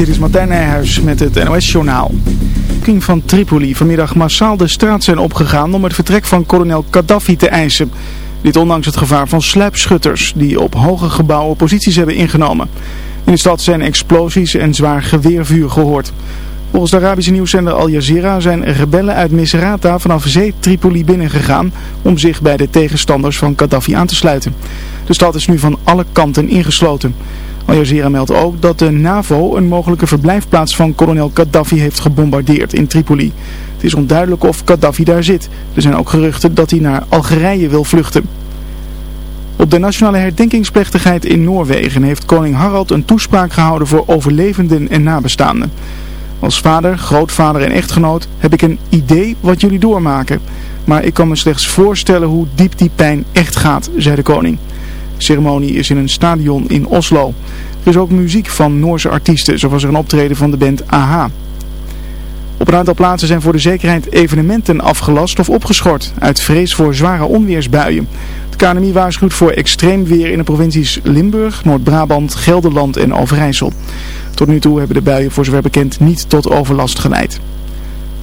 Dit is Martijn Nijhuis met het NOS-journaal. King van Tripoli vanmiddag massaal de straat zijn opgegaan om het vertrek van kolonel Gaddafi te eisen. Dit ondanks het gevaar van sluipschutters die op hoge gebouwen posities hebben ingenomen. In de stad zijn explosies en zwaar geweervuur gehoord. Volgens de Arabische nieuwszender Al Jazeera zijn rebellen uit Misrata vanaf zee Tripoli binnengegaan om zich bij de tegenstanders van Gaddafi aan te sluiten. De stad is nu van alle kanten ingesloten. Al Jazeera meldt ook dat de NAVO een mogelijke verblijfplaats van kolonel Gaddafi heeft gebombardeerd in Tripoli. Het is onduidelijk of Gaddafi daar zit. Er zijn ook geruchten dat hij naar Algerije wil vluchten. Op de nationale herdenkingsplechtigheid in Noorwegen heeft koning Harald een toespraak gehouden voor overlevenden en nabestaanden. Als vader, grootvader en echtgenoot heb ik een idee wat jullie doormaken. Maar ik kan me slechts voorstellen hoe diep die pijn echt gaat, zei de koning. De ceremonie is in een stadion in Oslo. Er is ook muziek van Noorse artiesten, zo was er een optreden van de band AHA. Op een aantal plaatsen zijn voor de zekerheid evenementen afgelast of opgeschort, uit vrees voor zware onweersbuien. Het KNMI waarschuwt voor extreem weer in de provincies Limburg, Noord-Brabant, Gelderland en Overijssel. Tot nu toe hebben de buien voor zover bekend niet tot overlast geleid.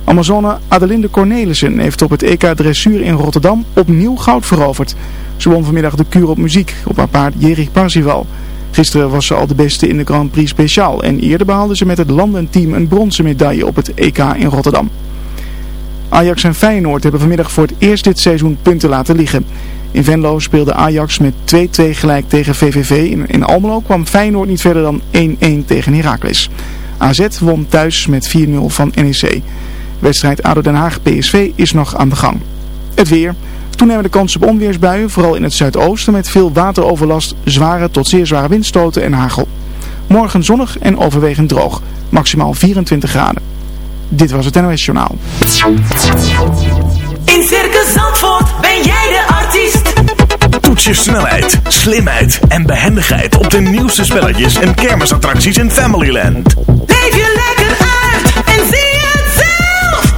Amazone Adelinde Cornelissen heeft op het EK Dressuur in Rotterdam opnieuw goud veroverd. Ze won vanmiddag de kuur op muziek op haar paard Jerik Parsival. Gisteren was ze al de beste in de Grand Prix Speciaal en eerder behaalde ze met het landenteam een bronzen medaille op het EK in Rotterdam. Ajax en Feyenoord hebben vanmiddag voor het eerst dit seizoen punten laten liggen. In Venlo speelde Ajax met 2-2 gelijk tegen VVV. In, in Almelo kwam Feyenoord niet verder dan 1-1 tegen Heracles. AZ won thuis met 4-0 van NEC. Wedstrijd ADO Den Haag PSV is nog aan de gang. Het weer. Toenemende kans op onweersbuien, vooral in het zuidoosten met veel wateroverlast, zware tot zeer zware windstoten en hagel. Morgen zonnig en overwegend droog, maximaal 24 graden. Dit was het NOS Journaal. In Circus Zandvoort ben jij de artiest. Toets je snelheid, slimheid en behendigheid op de nieuwste spelletjes en kermisattracties in Familyland. Leef je lekker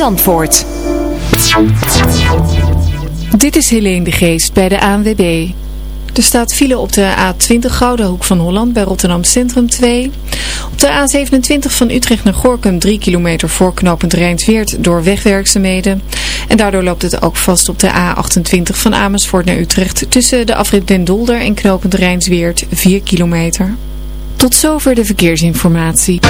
Zandvoort. Dit is Helene de Geest bij de ANWB. Er staat file op de A20 Gouden Hoek van Holland bij Rotterdam Centrum 2. Op de A27 van Utrecht naar Gorkum 3 kilometer voor knooppunt Rijnsweert door wegwerkzaamheden. En daardoor loopt het ook vast op de A28 van Amersfoort naar Utrecht tussen de afrit Den Dolder en knooppunt Rijnsweert 4 kilometer. Tot zover de verkeersinformatie.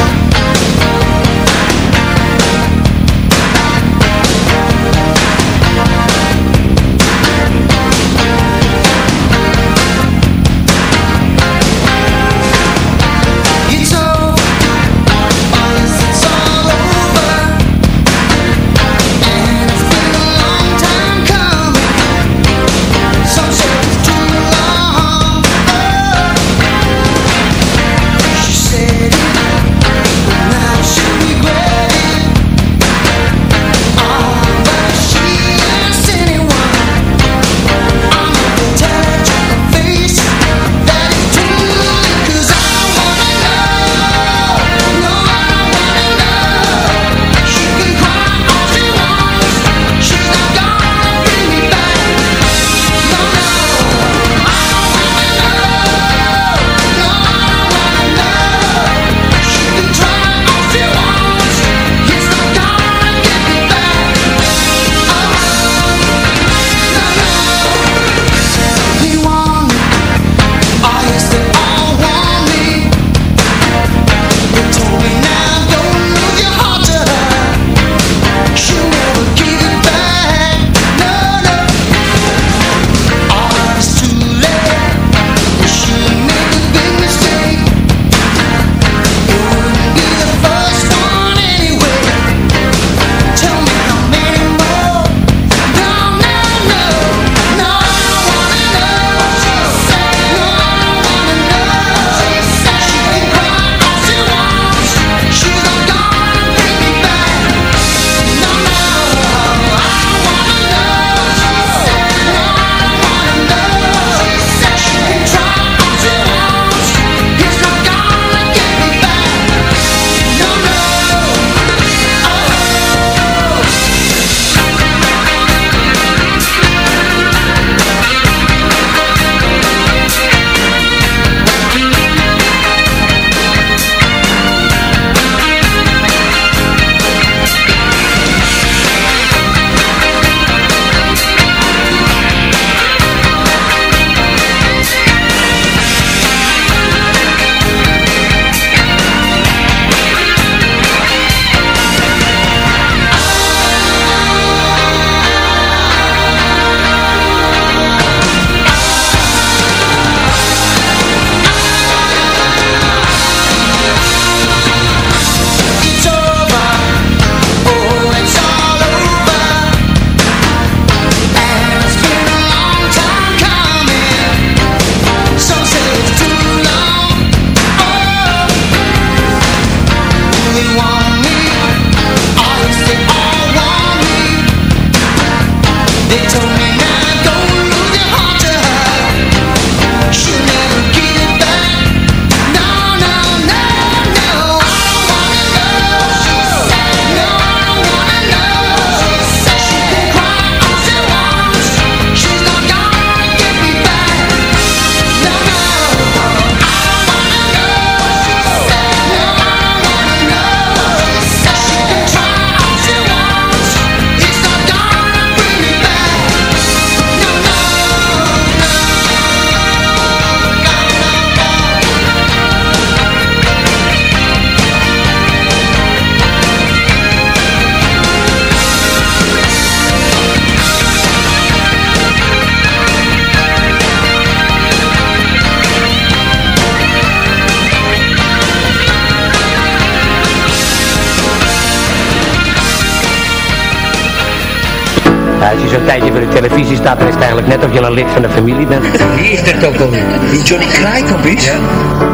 Zo'n tijdje voor de televisie staat, dan is het eigenlijk net of je een lid van de familie bent. Wie is dat ook alweer? Die Johnny Kraaikamp is? Ja.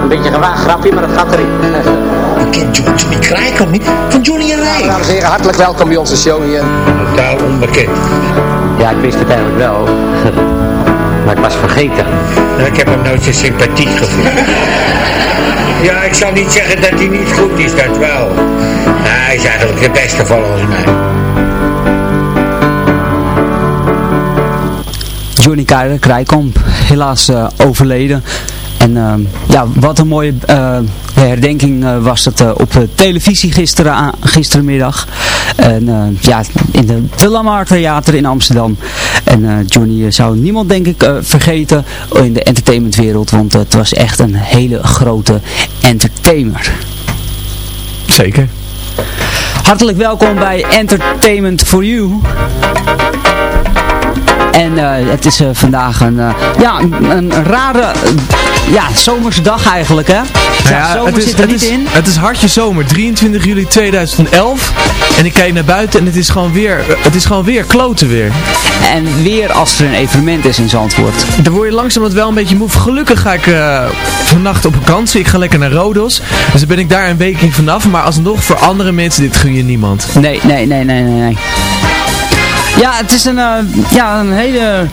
Een beetje gewaagd grapje, maar dat gaat erin. Ik ken Jo- Johnny Kraaikamp niet. Van Johnny en Rij. Dames en heren, hartelijk welkom bij onze show hier. Totaal onbekend. Ja, ik wist het eigenlijk wel. Maar ik was vergeten. Nou, ik heb hem nooit zo sympathiek gevoeld. Ja, ik zal niet zeggen dat hij niet goed is, dat wel. Nou, hij is eigenlijk de beste volgens mij. Johnny Krijkamp, helaas eh, overleden. En ehm, ja, wat een mooie eh, herdenking eh, was het op televisie gisteren, gisterenmiddag. En ja, in de De Lamar Theater in Amsterdam. En Johnny zou niemand denk ik vergeten in de entertainmentwereld. Want het was echt een hele grote entertainer. Zeker. Hartelijk welkom bij Entertainment for You. En eh, het is eh, vandaag een, eh, ja, een, rare ja, zomerse dag eigenlijk, hè? Nou ja, zomer het is, zit er niet is, in. Het is hartje zomer, 23 juli 2011. En ik kijk naar buiten en het is gewoon weer, het is gewoon weer kloten weer. En weer als er een evenement is in Zandvoort. Dan word je langzamerhand wel een beetje moe. Gelukkig ga ik eh, vannacht op vakantie. Ik ga lekker naar Rodos. Dus dan ben ik daar een week vanaf. Maar alsnog voor andere mensen, dit gun je niemand. Nee, nee, nee, nee, nee, nee. Ja, het is een, eh, ja, een hele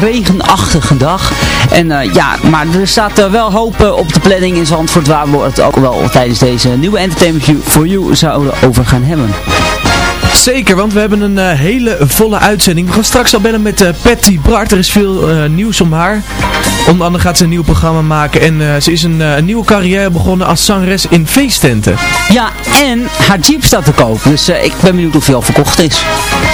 regenachtige dag. En eh, ja, maar er staat eh, wel hoop op de planning in Zandvoort waar we het ook wel tijdens deze nieuwe Entertainment for You zouden over gaan hebben. Zeker, want we hebben een eh, hele volle uitzending. We gaan straks al bellen met eh, Patty Bart. Er is veel eh, nieuws om haar. Onder andere gaat ze een nieuw programma maken. En ze is een, een nieuwe carrière begonnen als zangeres in feesttenten. Ja, en haar Jeep staat te koop. Dus ik ben benieuwd of hij al verkocht is.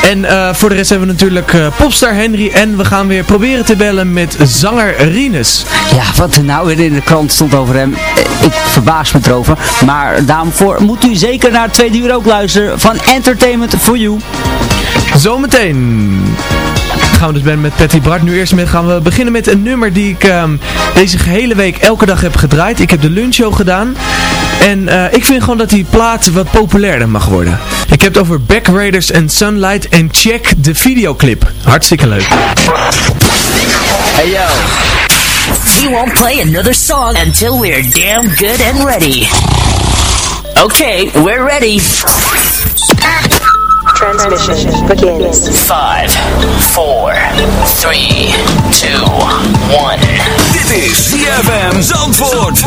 En voor de rest hebben we natuurlijk popstar Henry. En we gaan weer proberen te bellen met zanger Rinus. Ja, wat er nou weer in de krant stond over hem. Ik verbaas me erover. Maar daarvoor moet u zeker naar het tweede uur ook luisteren van Entertainment for You. Zometeen gaan we dus ben met Patty Bart. Nu eerst met, gaan we beginnen met een nummer die ik ehm, deze gehele week elke dag heb gedraaid. Ik heb de lunchshow gedaan. En eh, ik vind gewoon dat die plaat wat populairder mag worden. Ik heb het over Back Raiders en Sunlight. En check de videoclip. Hartstikke leuk. Hey yo. We won't play another song until we're damn good and ready. Okay, we're ready. Transmission begins. Five, four, three, two, one. Dit is ZFM Zandvoort.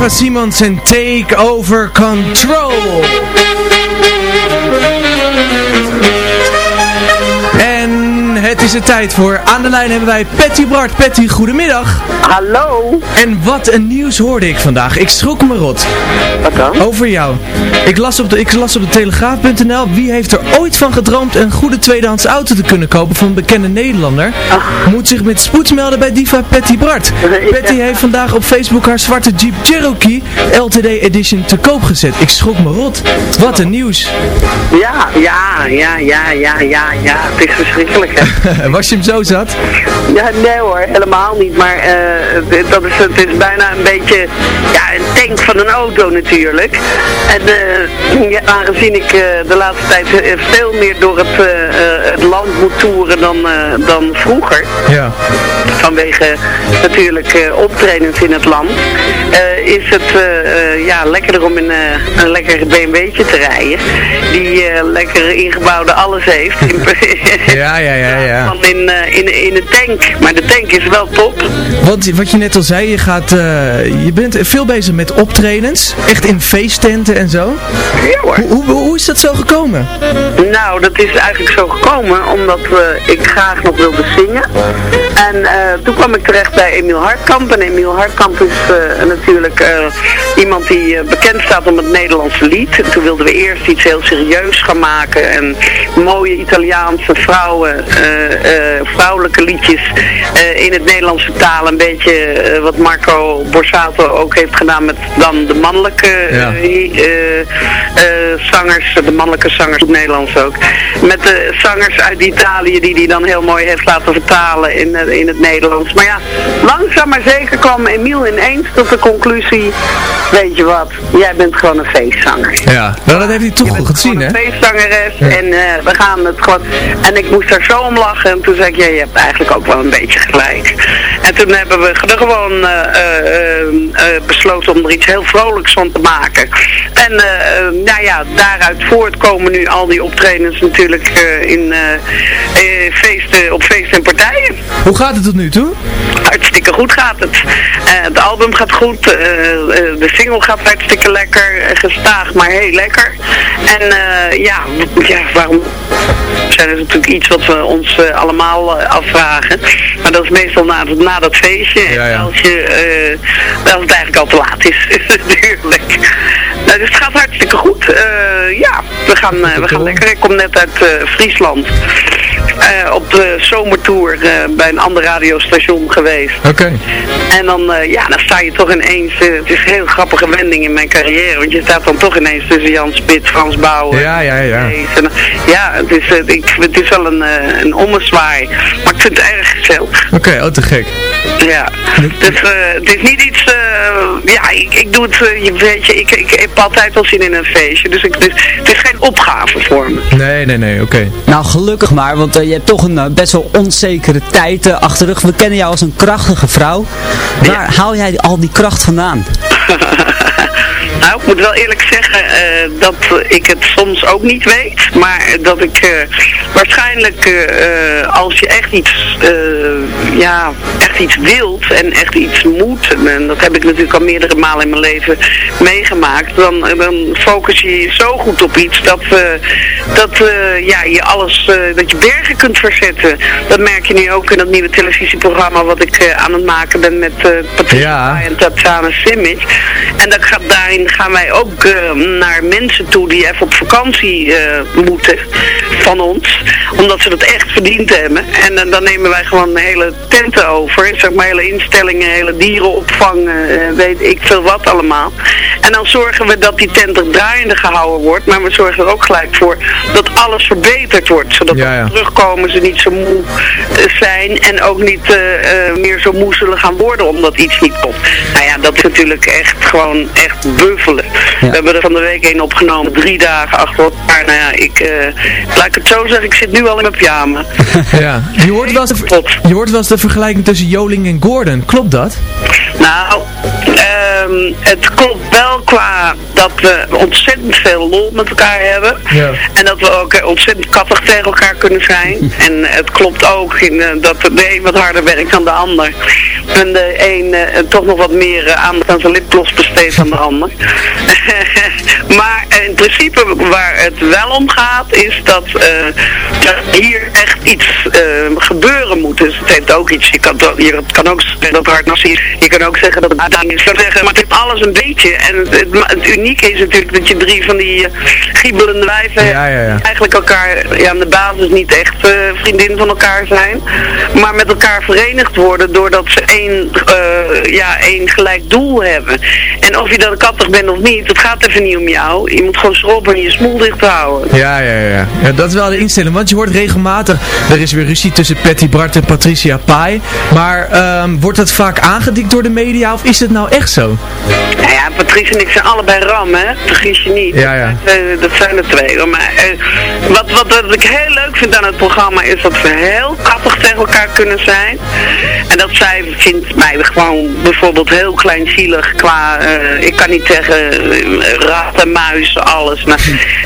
Eva Simons en Take Over Control. Het is er tijd voor. Aan de lijn hebben wij Patty Bart. Patty, goedemiddag. Hallo. En wat een nieuws hoorde ik vandaag. Ik schrok me rot. Wat dan? Over jou. Ik las op de, ik las op de telegraaf.nl. Wie heeft er ooit van gedroomd een goede tweedehands auto te kunnen kopen van een bekende Nederlander? Moet zich met spoed melden bij diva Patty Bart. Patty heeft vandaag op Facebook haar zwarte Jeep Cherokee LTD Edition te koop gezet. Ik schrok me rot. Wat een nieuws. Ja, ja, ja, ja, ja, ja, ja. Het is verschrikkelijk, hè. Was je hem zo zat? Ja, nee hoor, helemaal niet. Maar eh, dat is, het is bijna een beetje ja, tank van een auto natuurlijk. En eh, ja, aangezien ik eh, de laatste tijd eh, veel meer door het, het land moet toeren dan, dan vroeger. Ja. Vanwege natuurlijk optredens in het land. is het ja, lekkerder om in een lekker BMW'tje te rijden. Die lekker ingebouwde alles heeft. Ja, ja, ja, ja. Dan in, in, in de tank. Maar de tank is wel top. Want wat je net al zei, je, gaat, je bent veel bezig met optredens. Echt in feesttenten en zo. Ja hoor. Hoe, hoe, hoe is dat zo gekomen? Nou, dat is eigenlijk zo gekomen omdat eh, ik graag nog wilde zingen. En eh, toen kwam ik terecht bij Emiel Hartkamp. En Emiel Hartkamp is eh, natuurlijk eh, iemand die bekend staat om het Nederlandse lied. En toen wilden we eerst iets heel serieus gaan maken. En mooie Italiaanse vrouwen, vrouwelijke liedjes in het Nederlandse taal. Een beetje wat Marco Borsato ook heeft gedaan met dan de mannelijke Ja. eh, eh, eh, zangers, de mannelijke zangers, het Nederlands ook. Met de zangers uit Italië die hij dan heel mooi heeft laten vertalen in, in het Nederlands. Maar ja, langzaam maar zeker kwam Emiel ineens tot de conclusie, weet je wat, jij bent gewoon een feestzanger. Ja, nou dat heeft hij toch goed gezien, hè? Een feestzangeres en we gaan het gewoon... En ik moest daar zo om lachen en toen zei ik, ja, je hebt eigenlijk ook wel een beetje gelijk. En toen hebben we gewoon besloten om er iets heel vrolijks van te maken. En eh, nou ja, daaruit voortkomen nu al die optredens natuurlijk eh, in eh, feesten, op feesten en partijen. Hoe gaat het tot nu toe? Hartstikke goed gaat het. Het album gaat goed, de single gaat hartstikke lekker, gestaag maar heel lekker. En ja, ja, waarom zijn is natuurlijk iets wat we ons allemaal afvragen. Maar dat is meestal na, na dat feestje. Ja, ja. Als, je, als het eigenlijk al te laat is, natuurlijk. Nou, dus het gaat hartstikke goed. Eh, ja, we gaan, eh, we gaan lekker. Ik kom net uit eh, Friesland. op de zomertour bij een ander radiostation geweest. Oké. En dan, ja, dan sta je toch ineens, het is een heel grappige wending in mijn carrière, want je staat dan toch ineens tussen Jan Spit, Frans Bauer. Ja, ja, ja. En, ja, het is, ik, het is wel een, een ommezwaai, maar ik vind het erg gezellig. Oké, oh te gek. Ja, dus het is niet iets, ja, ik, ik doe het, eh, je weet je, ik, ik heb altijd wel zin in een feestje, dus, ik, dus het is geen opgave voor me. Nee, nee, nee, oké. Nou, gelukkig maar, want eh, je hebt toch een eh, best wel onzekere tijd achter de rug. We kennen jou als een krachtige vrouw. Waar haal jij al die kracht vandaan? Nou, ik moet wel eerlijk zeggen eh, dat ik het soms ook niet weet. Maar dat ik eh, waarschijnlijk eh, als je echt iets, ja, echt iets wilt en echt iets moet. En dat heb ik natuurlijk al meerdere malen in mijn leven meegemaakt. Dan, dan focus je je zo goed op iets dat, dat ja, je alles, dat je bergen kunt verzetten. Dat merk je nu ook in dat nieuwe televisieprogramma wat ik aan het maken ben met Patricia en Tatjana Simic. En dat gaat, daarin gaan wij ook eh, naar mensen toe die even op vakantie eh, moeten van ons. Omdat ze dat echt verdiend hebben. En eh, dan nemen wij gewoon hele tenten over. Zeg maar hele instellingen, hele dierenopvang, weet ik veel wat allemaal. En dan zorgen we dat die tent er draaiende gehouden wordt. Maar we zorgen er ook gelijk voor dat alles verbeterd wordt. Zodat Ja, terugkomen ze niet zo moe zijn. En ook niet meer zo moe zullen gaan worden omdat iets niet komt. Nou ja, dat is natuurlijk echt gewoon echt We hebben er van de week een opgenomen, drie dagen achter elkaar. Nou ja, ik, eh, laat ik het zo zeggen, ik zit nu al in mijn pyjama. Ja. Je hoort, wel eens de, je hoort wel eens de vergelijking tussen Joling en Gordon. Klopt dat? Nou, ehm, het klopt wel qua dat we ontzettend veel lol met elkaar hebben. Ja. En dat we ook eh, ontzettend kattig tegen elkaar kunnen zijn. en het klopt ook in, eh, dat de een wat harder werkt dan de ander. En de een eh, toch nog wat meer eh, aandacht aan zijn lipgloss besteedt dan de ander. maar eh, in principe waar het wel om gaat is dat eh, er hier echt iets eh, gebeuren moet. Dus het heeft ook iets, je kan, ook- je kan ook zeggen dat het hard nazi. Je kan ook zeggen dat het aan is. zeggen, Maar heeft alles een beetje. En het, het, ma- het unieke is natuurlijk dat je drie van die uh, giebelende wijven Ja, ja, ja. eigenlijk elkaar ja, aan de basis niet echt eh, vriendin van elkaar zijn. Maar met elkaar verenigd worden doordat ze één, eh, ja, één gelijk doel hebben. En of je dan kattig bent of niet, het gaat even niet om jou. Je moet gewoon schroppen en je smoel dicht houden. Ja, ja, ja, ja. Dat is wel de instelling. Want je hoort regelmatig, er is weer ruzie tussen Patty Bart en Patricia Pai. Maar ehm, wordt dat vaak aangedikt door de media of is het nou echt zo? Nou ja, Patrice en ik zijn allebei ram, hè? Vergis je niet. Ja, ja. Dat, eh, dat zijn er twee. hoor. Maar eh, wat, wat, wat ik heel leuk vind aan het programma is dat we heel kattig tegen elkaar kunnen zijn. En dat zij vindt mij gewoon bijvoorbeeld heel kleinzielig qua, eh, ik kan niet tegen eh, ratten, muizen, alles. Maar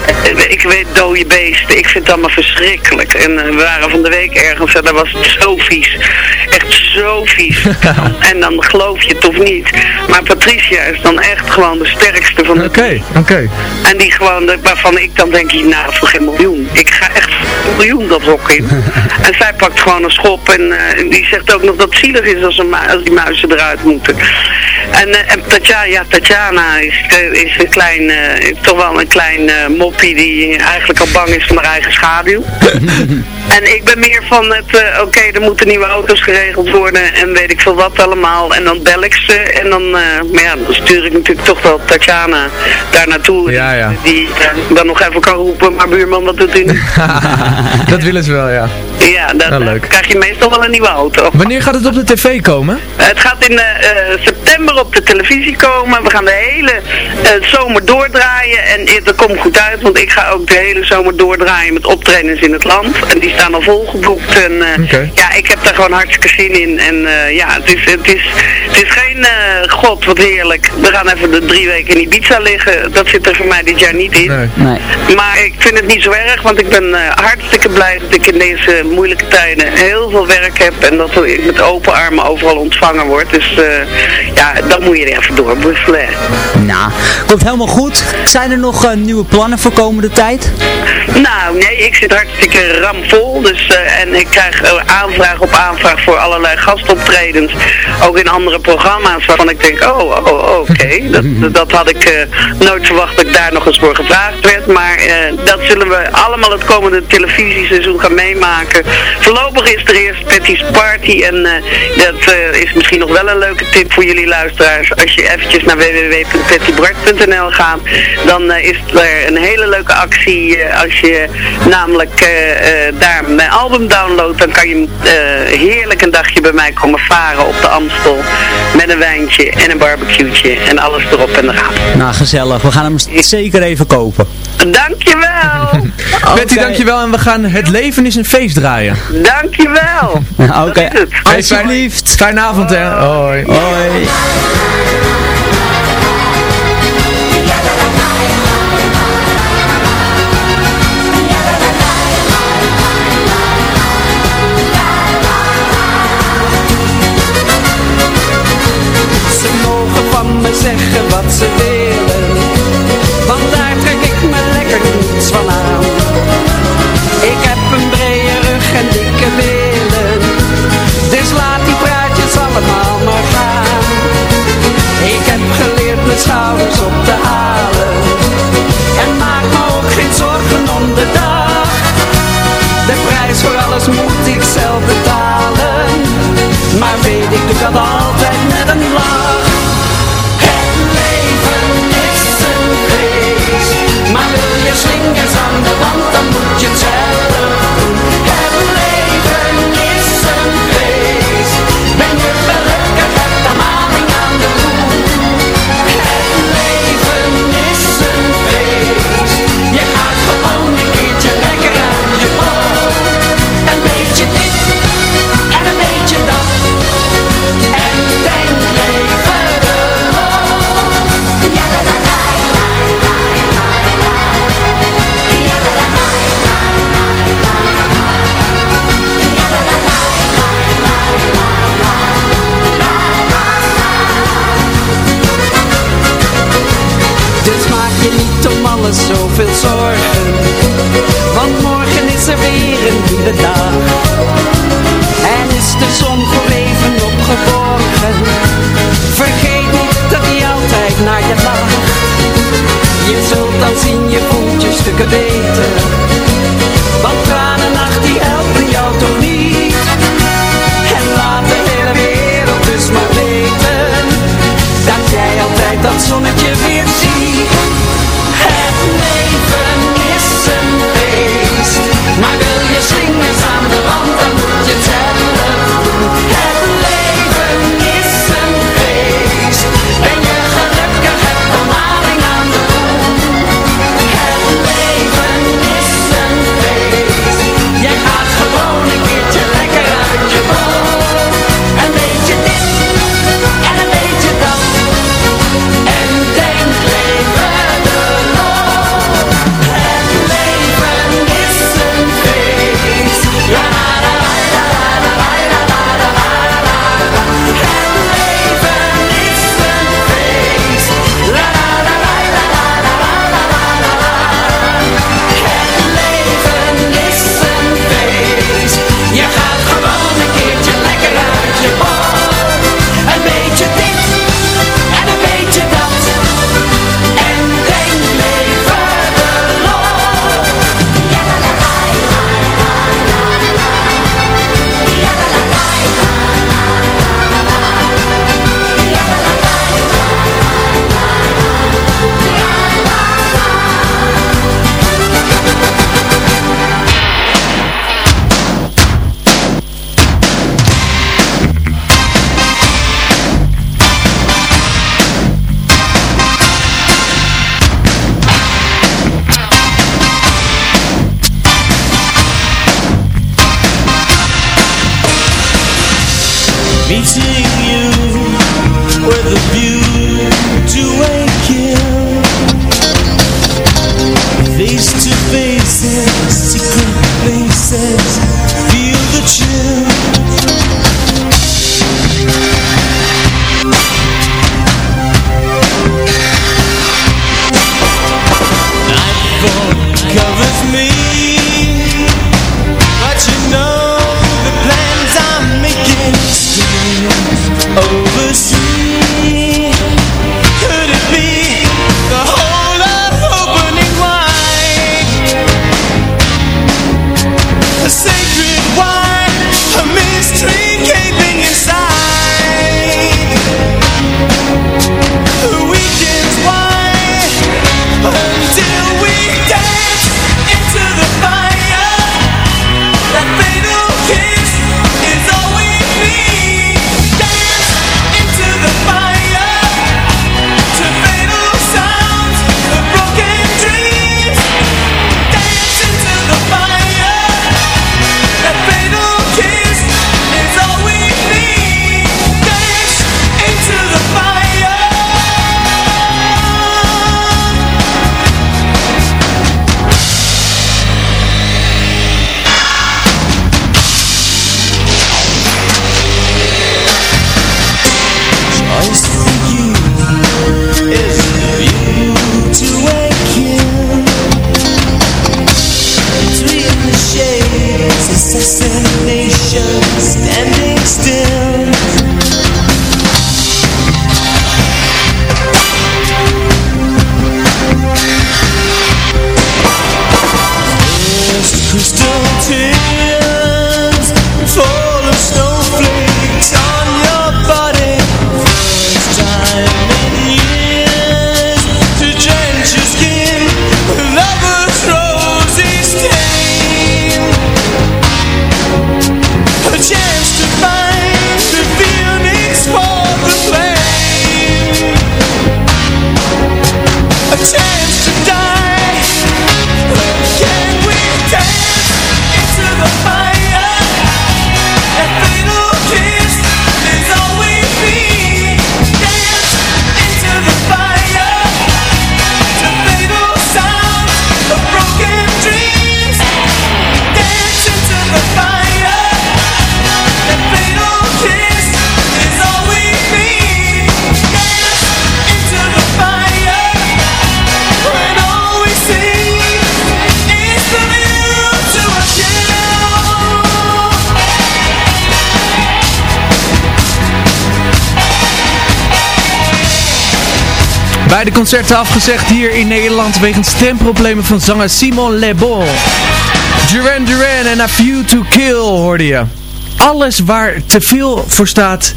eh, ik weet dode beesten, ik vind het allemaal verschrikkelijk. En eh, we waren van de week ergens en daar was het zo vies. Echt zo vies. en dan geloof je het of niet. Maar Patricia is dan echt gewoon de sterkste van de Oké, oké. en die gewoon, de- waarvan ik dan denk, nou voor geen miljoen. Ik ga echt voor een miljoen dat hok in. en zij pakt gewoon een schop en eh, die zegt ook nog dat het zielig is als, een als die muizen eruit moeten. En, eh, en Tatjana, ja, Tatjana is, eh, is een klein, eh, toch wel een klein eh, moppie die eigenlijk al bang is van haar eigen schaduw. En ik ben meer van het, eh, oké, er moeten nieuwe auto's geregeld worden en weet ik veel wat allemaal. En dan bel ik ze en dan, eh, maar ja, dan stuur ik natuurlijk toch wel Tatjana daar naartoe. Ja, ja. Die dan nog even kan roepen, maar buurman, wat doet u nu? dat willen ze wel, ja. ja, dan leuk. krijg je meestal wel een nieuwe auto. Wanneer gaat het op de tv komen? Het gaat in eh, september op de televisie komen. We gaan de hele zomer doordraaien. En dat komt goed uit, want ik ga ook de hele zomer doordraaien met optredens in het land. En die staan al volgeboekt. En eh, ja, ik heb daar gewoon hartstikke zin in. En eh, ja, het is, het, is, het is geen eh, god wat heerlijk. We gaan even de drie weken in Ibiza liggen. Dat zit er voor mij dit jaar niet in. Nee. Nee. Maar ik vind het niet zo erg, want ik ben hartstikke blij dat ik in deze moeilijke tijden heel veel werk heb en dat ik met open armen overal ontvangen word. Dus eh, ja, dan moet je er even door buffelen. Nou, komt helemaal goed. Zijn er nog eh, nieuwe plannen voor komende tijd? Nou, nee, ik zit hartstikke ramvol. Dus, eh, en ik krijg eh, aanvraag op aanvraag voor allerlei gastoptredens. Ook in andere programma's waarvan ik denk, oh, oh, oh, oké. dat, dat had ik eh, nooit verwacht dat ik daar nog eens voor gevraagd werd. Maar dat zullen we allemaal het komende televisieseizoen gaan meemaken. Voorlopig is er eerst Patty's Party. En dat is misschien nog wel een leuke tip voor jullie luisteraars. Als je eventjes naar www.pattybart.nl gaat, dan is er een hele leuke actie. als je namelijk eh, daar mijn album downloadt, dan kan je eh, heerlijk een dagje bij mij komen varen op de Amstel. Met een wijntje en een barbecue'tje en alles erop en eraan. Nou, gezellig. We gaan hem zeker even kopen. Dankjewel! Betty, dankjewel. En we gaan Het Leven is een Feest draaien. Dankjewel! Oké, Hey, alsjeblieft. Fijne avond, hè. Hoi. Hoi. Ik heb een brede rug en dikke billen. Dus laat die praatjes allemaal maar gaan. Ik heb geleerd mijn schouders op te halen. En maak me ook geen zorgen om de dag. De prijs voor alles moet ik zelf betalen. Maar weet ik doe dat altijd met een lach De concerten afgezegd hier in Nederland wegens stemproblemen van zanger Simon Le Bon. Duran Duran en A Few To Kill hoorde je. Alles waar te veel voor staat,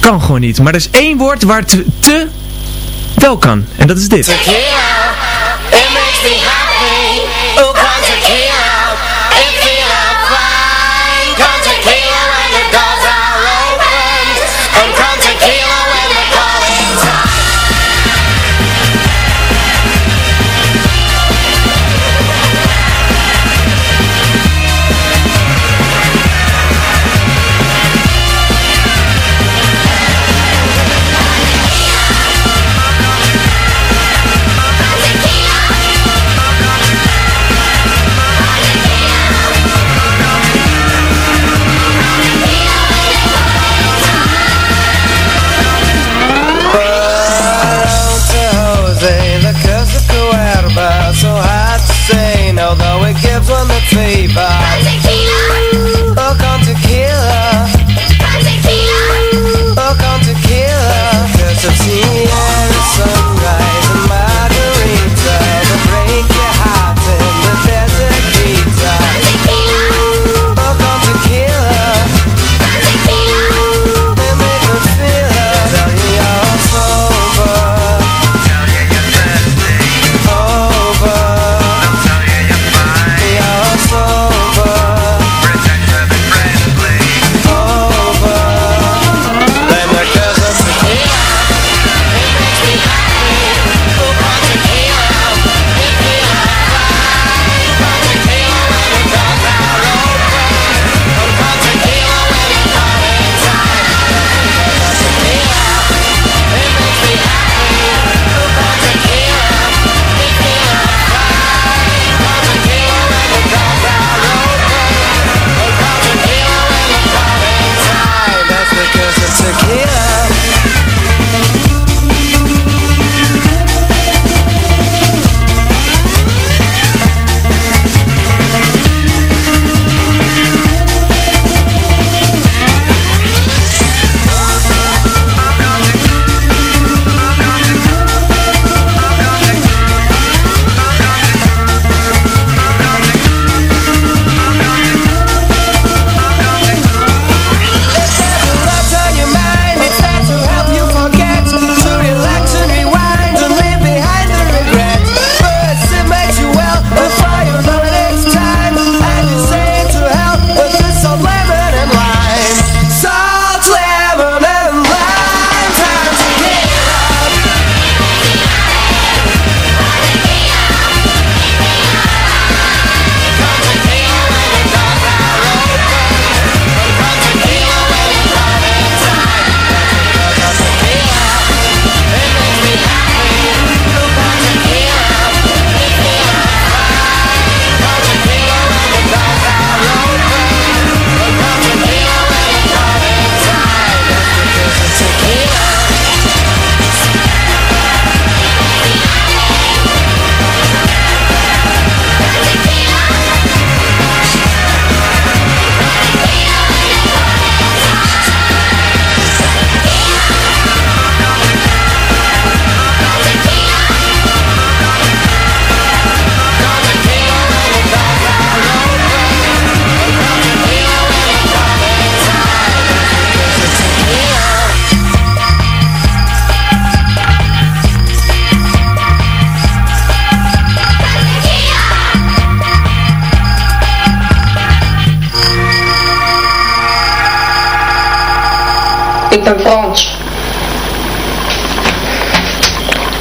kan gewoon niet. Maar er is één woord waar te, wel kan. En dat is dit. Happy. on the table. Tequila.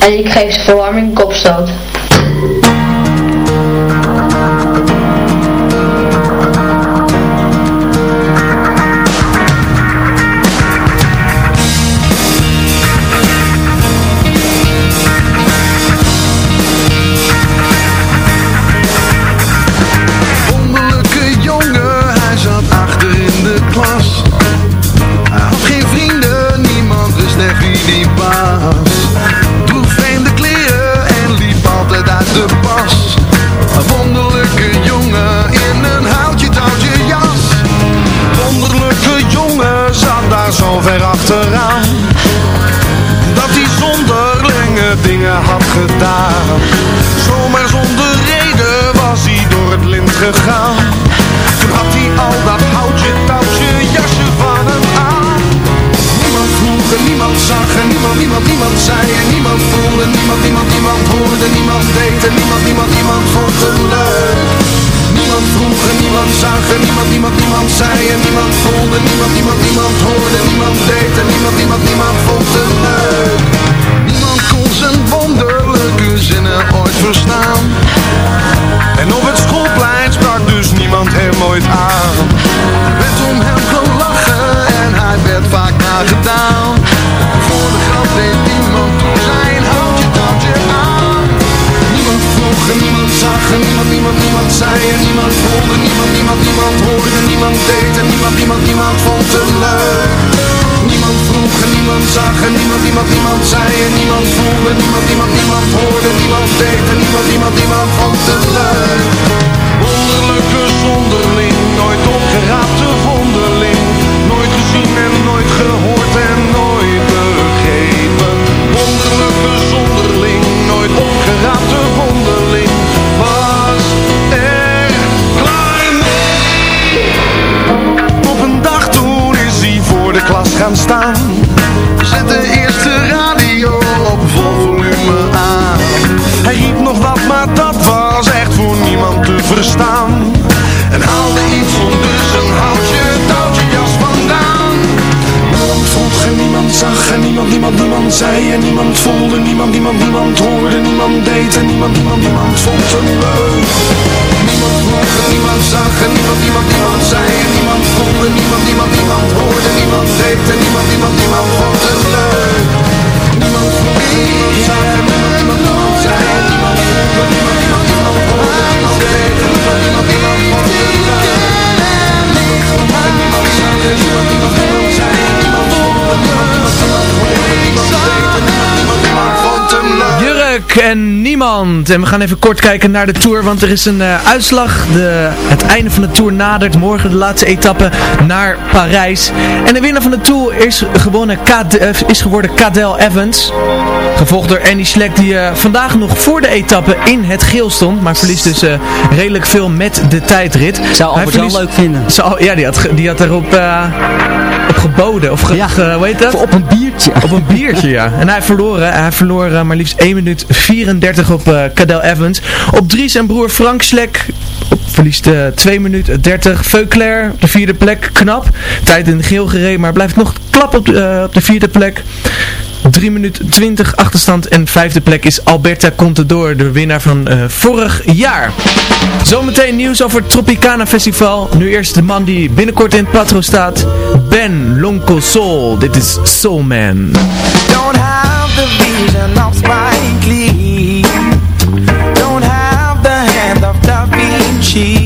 en ik geef verwarming kopstoot. En we gaan even kort kijken naar de Tour, want er is een eh, uitslag. De, het einde van de Tour nadert. Morgen de laatste etappe naar Parijs. En de winnaar van de Tour is, gewonnen eh, is geworden Cadel Evans. Gevolgd door Andy Schleck, die eh, vandaag nog voor de etappe in het geel stond. Maar verliest dus redelijk veel met de tijdrit. Zou Albert verliest, wel leuk vinden. Zou, ja, die had, die had erop op geboden. Of hoe heet dat? Op een biertje. Op een biertje, ja. En hij verloor, eh, hij verloor eh, maar liefst 1 minuut 34 op uh, Cadel Evans. Op drie zijn broer Frank Slek verliest uh, 2 minuut 30. Veuclair op de vierde plek, knap. Tijd in geel gereden, maar blijft nog klap op, op de vierde plek. 3 minuten 20 achterstand en vijfde plek is Alberta Contador, de winnaar van uh, vorig jaar. Zometeen nieuws over het Tropicana Festival. Nu eerst de man die binnenkort in het Patro staat, Ben Lonco Soul. Dit is Soul Man. Don't have the vision of Spike Lee. Don't have the hand of Da Vinci.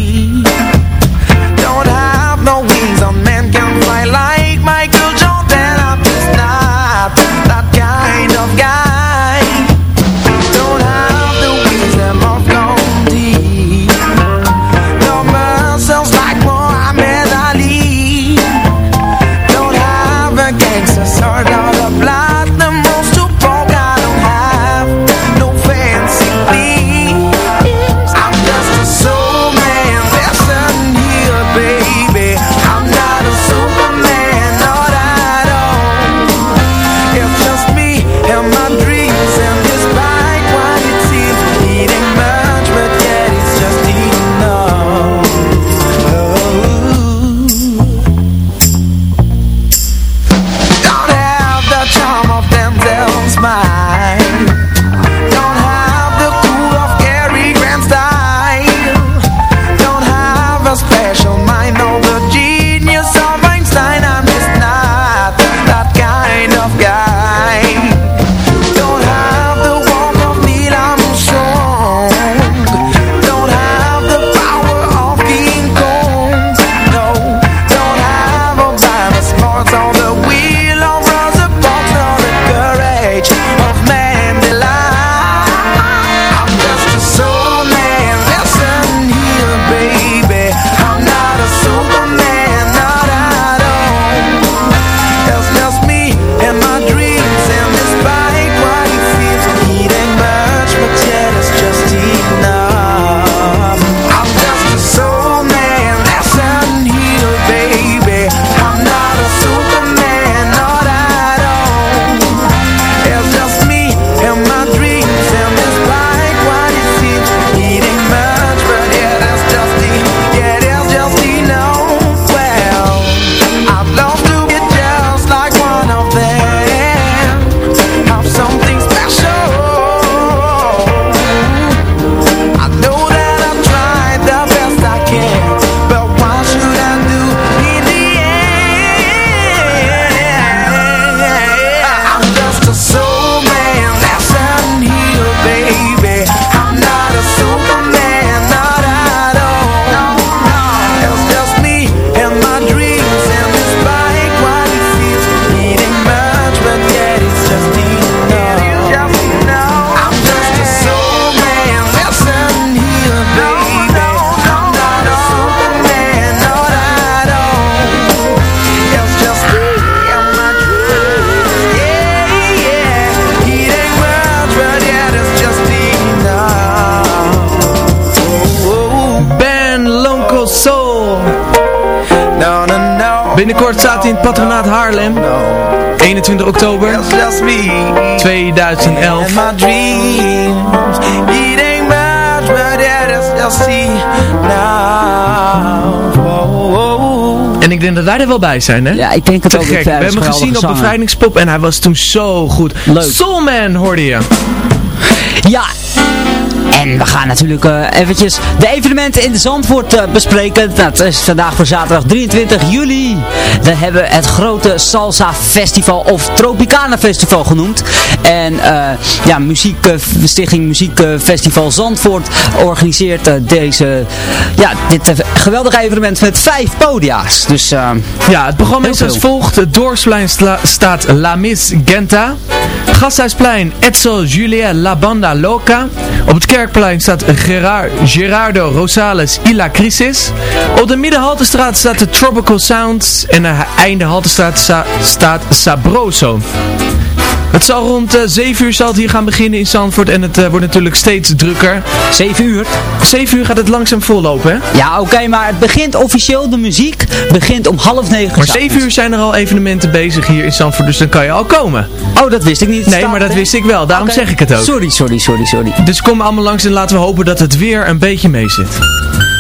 Binnenkort staat hij in het patronaat Haarlem. 21 oktober It's just me 2011. and my dreams. It ain't much, but yeah, it's just see now. Whoa, whoa. En ik denk dat wij er wel bij zijn, hè? Ja, ik denk het Te ook. gek. We hebben hem gezien op. Bevrijdingspop en hij was toen zo goed. Leuk. Soulman hoorde je. Ja, en we gaan natuurlijk eh, eventjes de evenementen in de Zandvoort eh, bespreken. Nou, het is vandaag voor zaterdag 23 juli. We hebben het grote Salsa Festival of Tropicana Festival genoemd. En eh, ja, muziek, Stichting Muziek eh, Festival Zandvoort organiseert deze, ja, dit geweldige evenement met vijf podia's. Dus Ja, het programma is als volgt. Het Dorpsplein staat La Miss Genta. Gasthuisplein Etzel Julia La Banda Loca. Op het Kerkplein staat Gerard, Gerardo Rosales y la Crisis. Op de Middenhaltestraat staat de Tropical Sounds. En aan de einde Haltestraat sta- staat Sabroso. Het zal rond eh 7 uur zal het hier gaan beginnen in Zandvoort en het eh, wordt natuurlijk steeds drukker. 7 uur. 7 uur gaat het langzaam vollopen, hè? Ja, oké, maar het begint officieel, de muziek begint om half negen. Maar s'avonds. 7 uur zijn er al evenementen bezig hier in Zandvoort, dus dan kan je al komen. Oh, dat wist ik niet. Nee, Staat maar dat wist ik wel, daarom zeg ik het ook. Sorry, sorry, sorry, sorry. Dus kom allemaal langs en laten we hopen dat het weer een beetje mee zit.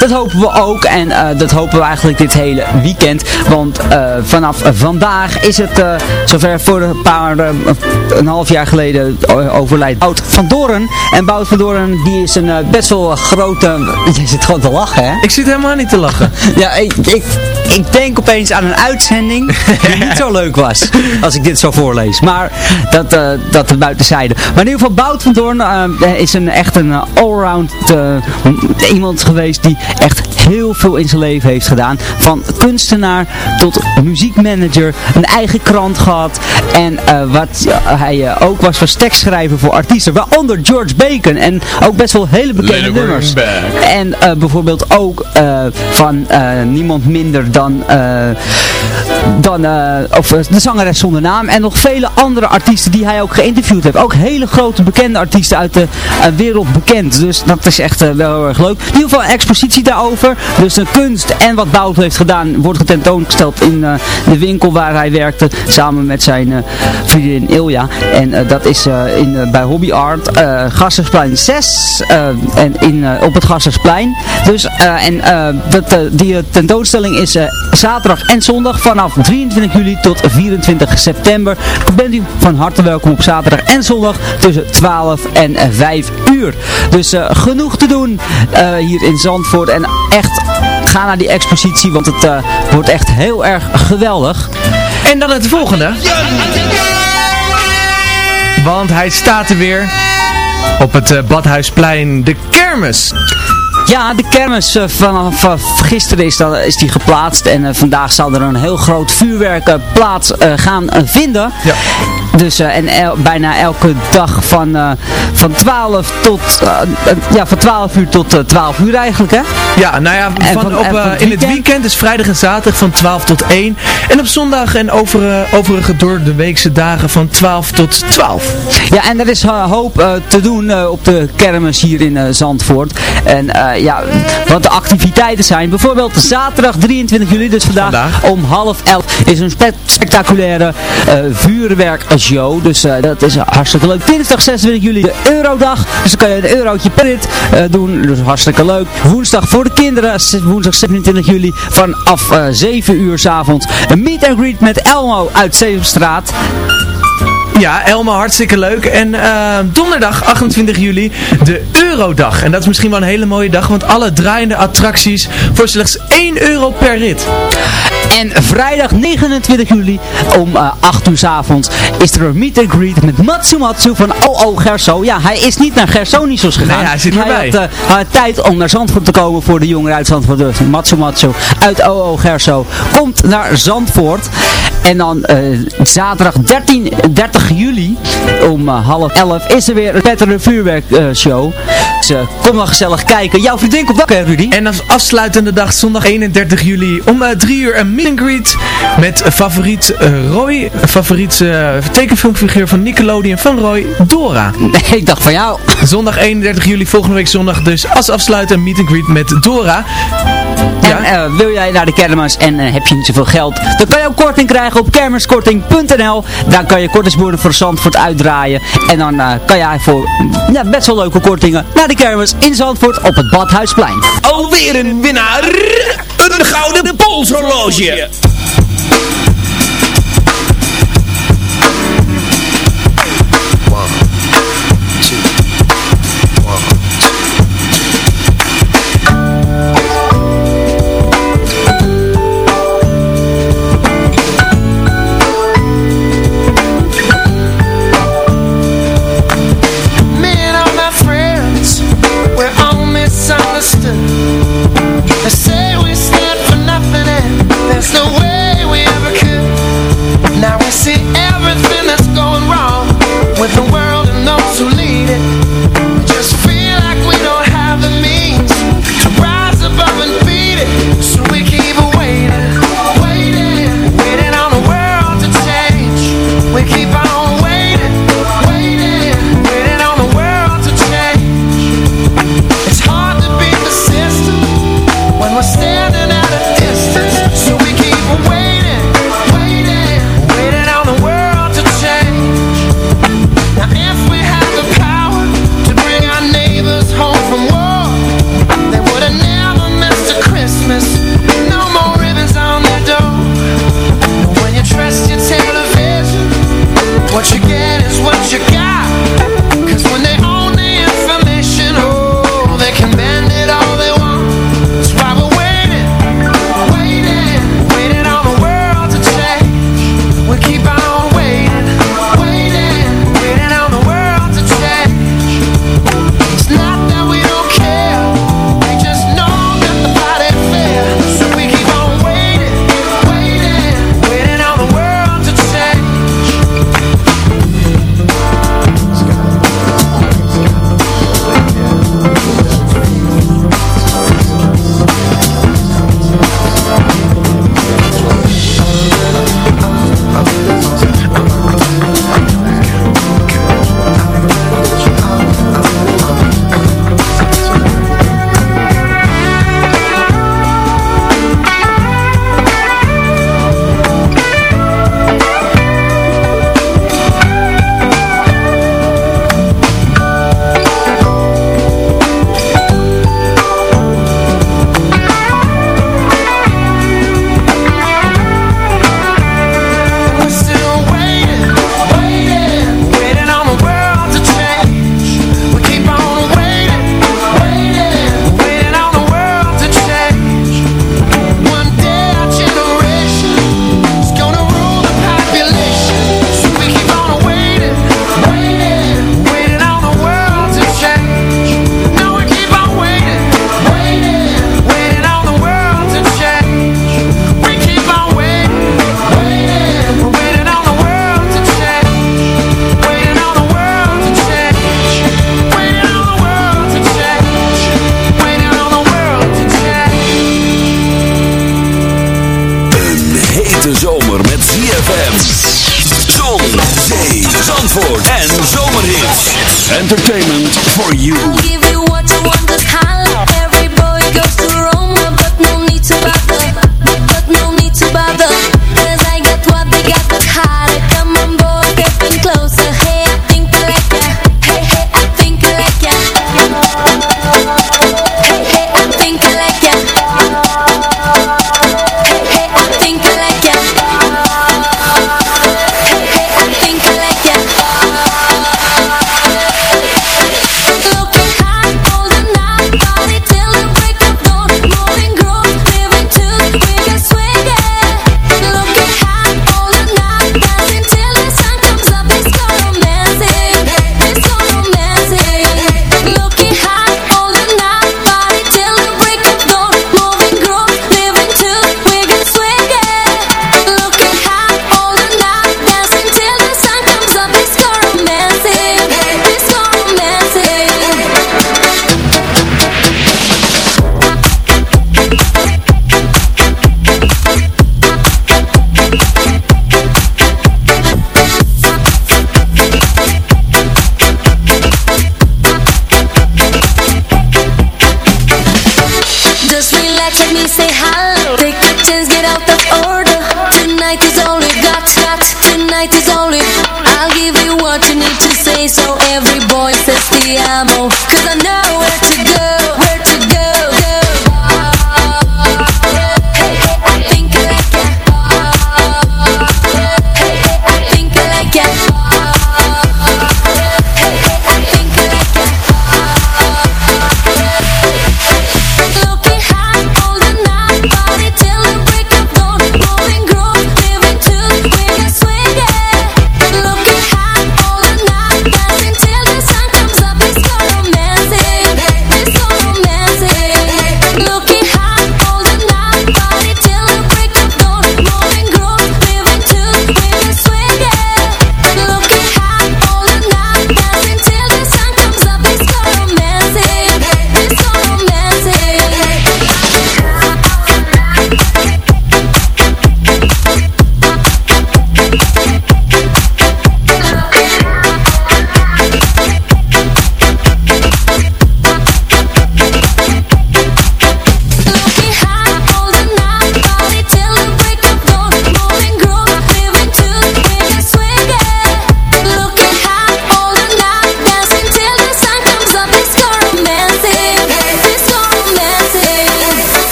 Dat hopen we ook en eh, dat hopen we eigenlijk dit hele weekend. Want eh, vanaf vandaag is het eh, zover voor een paar, een half jaar geleden overlijdt Bout van Doren. En Bout van Doren die is een best wel grote... Je zit gewoon te lachen hè? Ik zit helemaal niet te lachen. Ja, ik, ik, ik denk opeens aan een uitzending die niet zo leuk was. Als ik dit zo voorlees. Maar dat, eh dat buiten zijde. Maar in ieder geval Bout van Doorn eh, is een, echt een allround eh, iemand geweest die echt heel veel in zijn leven heeft gedaan. Van kunstenaar tot muziekmanager. Een eigen krant gehad. En wat hij ook was was tekstschrijver voor artiesten. Waaronder George Bacon. En ook best wel hele bekende nummers. En bijvoorbeeld ook van niemand minder dan, eh, dan eh, of, eh, de zangeres zonder naam. En nog vele andere artiesten die hij ook geïnterviewd heeft. Ook hele grote bekende artiesten uit de wereld bekend. Dus dat is echt wel heel erg leuk. In ieder geval een expositie daarover. Dus de kunst en wat Bout heeft gedaan wordt getentoongesteld in de winkel waar hij werkte. Samen met zijn vriendin Ilja. En dat is in, bij Hobby Art Gassersplein 6. eh, en in, op het Gassersplein. Dus, en dat, die tentoonstelling is zaterdag en zondag vanaf 23 juli tot 24 september. Bent u van harte welkom op zaterdag en zondag tussen 12 en eh, 5 uur. Dus eh, genoeg te doen eh, hier in Zandvoort. En echt, ga naar die expositie, want het eh, wordt echt heel erg geweldig. En dan het volgende. Want hij staat er weer op het Badhuisplein, de kermis. Ja, de kermis eh, vanaf gisteren is, dat, is die geplaatst en eh, vandaag zal er een heel groot vuurwerk eh, plaats gaan vinden. Ja. Dus en el- bijna elke dag van, van 12 tot ja, van 12 uur tot eh, 12 uur eigenlijk hè? Ja, nou ja, van, van- op, van het in het weekend? is vrijdag en zaterdag van 12 tot 1. En op zondag en over, overige door de weekse dagen van 12 tot 12. Ja, en er is hoop te doen op de kermis hier in Zandvoort. En ja, wat de activiteiten zijn. Bijvoorbeeld zaterdag 23 juli, dus vandaag, Vandaag. om half elf, is een spe- spectaculaire eh vuurwerkshow. Dus eh, dat is hartstikke leuk. Dinsdag 26 juli de Eurodag. Dus dan kan je een eurotje per rit eh, doen. Dus hartstikke leuk. Woensdag voor de kinderen, woensdag 27 juli, vanaf eh 7 uur s avonds. Een meet and greet met Elmo uit Zevenstraat. Ja, Elma, hartstikke leuk. En eh, donderdag 28 juli de Eurodag. En dat is misschien wel een hele mooie dag, want alle draaiende attracties voor slechts 1 euro per rit. En vrijdag 29 juli om eh 8 uur s avonds is er een meet and greet met Matsumatsu van OO Gerso. Ja, hij is niet naar Gersonisos gegaan. Nee, hij zit hij erbij. had, eh, hij had tijd om naar Zandvoort te komen voor de jongeren uit Zandvoort. Dus Matsumatsu uit OO Gerso komt naar Zandvoort. En dan eh, zaterdag 13, 30 juli om eh, half 11 is er weer een Petter vuurwerkshow. Eh, dus kom maar gezellig kijken. Jouw vriendin op wakker Rudy? En als afsluitende dag zondag 31 juli om 3 uur een meet and greet met favoriet Roy, favoriet tekenfilmfiguur van Nickelodeon van Roy, Dora. Nee, ik dacht van jou. Zondag 31 juli, volgende week zondag dus als afsluiten meet and greet met Dora. Ja? wil jij naar de Kermis en heb je niet zoveel geld, dan kan je ook korting krijgen op kermiskorting.nl. Daar kan je kortingsboeren voor Zandvoort uitdraaien. En dan eh, kan jij voor mm, ja, best wel leuke kortingen naar de kermis in Zandvoort op het Badhuisplein. Alweer een winnaar! Een gouden polshorloge!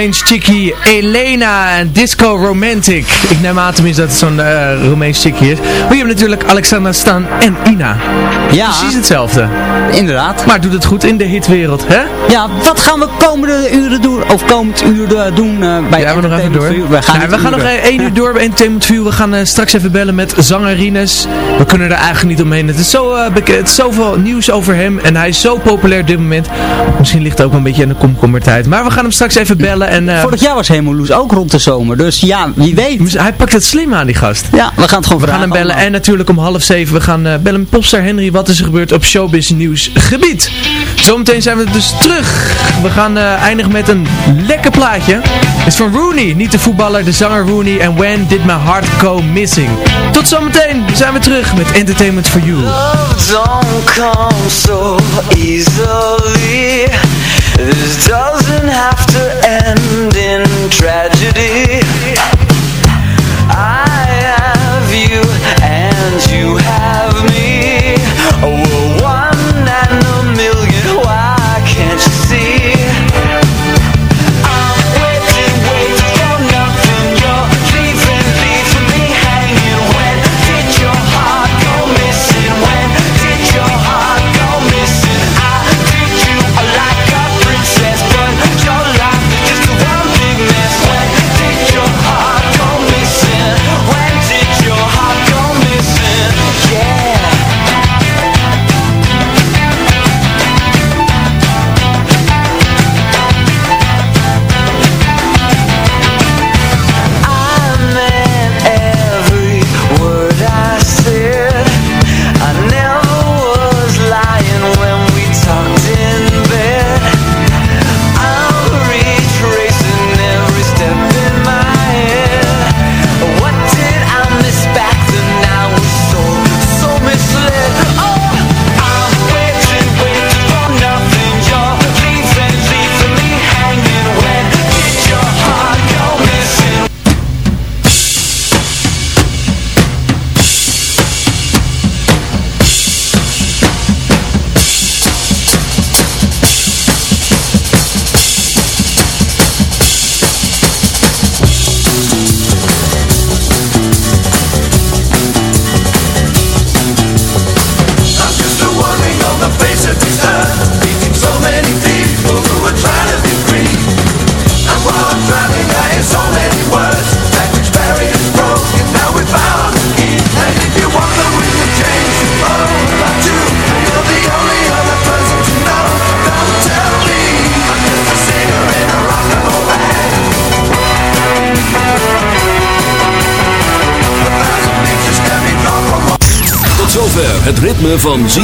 Roemeens chickie, Elena en Disco Romantic. Ik neem aan tenminste dat het zo'n eh Roemeens chickie is. Maar je hebt natuurlijk Alexander Stan en Ina. Ja. Precies hetzelfde. Inderdaad. Maar doet het goed in de hitwereld, hè? Ja, wat gaan we komende uren doen, of komend uur eh, doen eh, bij Ja, we nog even door. We gaan, we nog één uur door bij Entertainment View. We gaan straks even bellen met zangerines. We kunnen er eigenlijk niet omheen. Het is, zo, het is zoveel nieuws over hem. En hij is zo populair op dit moment. Misschien ligt het ook een beetje aan de komkommertijd. Maar we gaan hem straks even bellen. En, eh, Vorig jaar was Hemeloes ook rond de zomer, dus ja, wie weet. Hij pakt het slim aan, die gast. Ja, we gaan het gewoon We gaan vragen hem bellen. allemaal. En natuurlijk om half zeven. We gaan eh, bellen met popstar Henry. Wat is er gebeurd op showbiz nieuws gebied? Zometeen zijn we dus terug. We gaan eh, eindigen met een lekker plaatje. Het is van Rooney. Niet de voetballer, de zanger Rooney. En When Did My Heart Go Missing. Tot zometeen. zijn we terug met Entertainment for You. don't come so easily. This doesn't have to end in tragedy. I have you and you have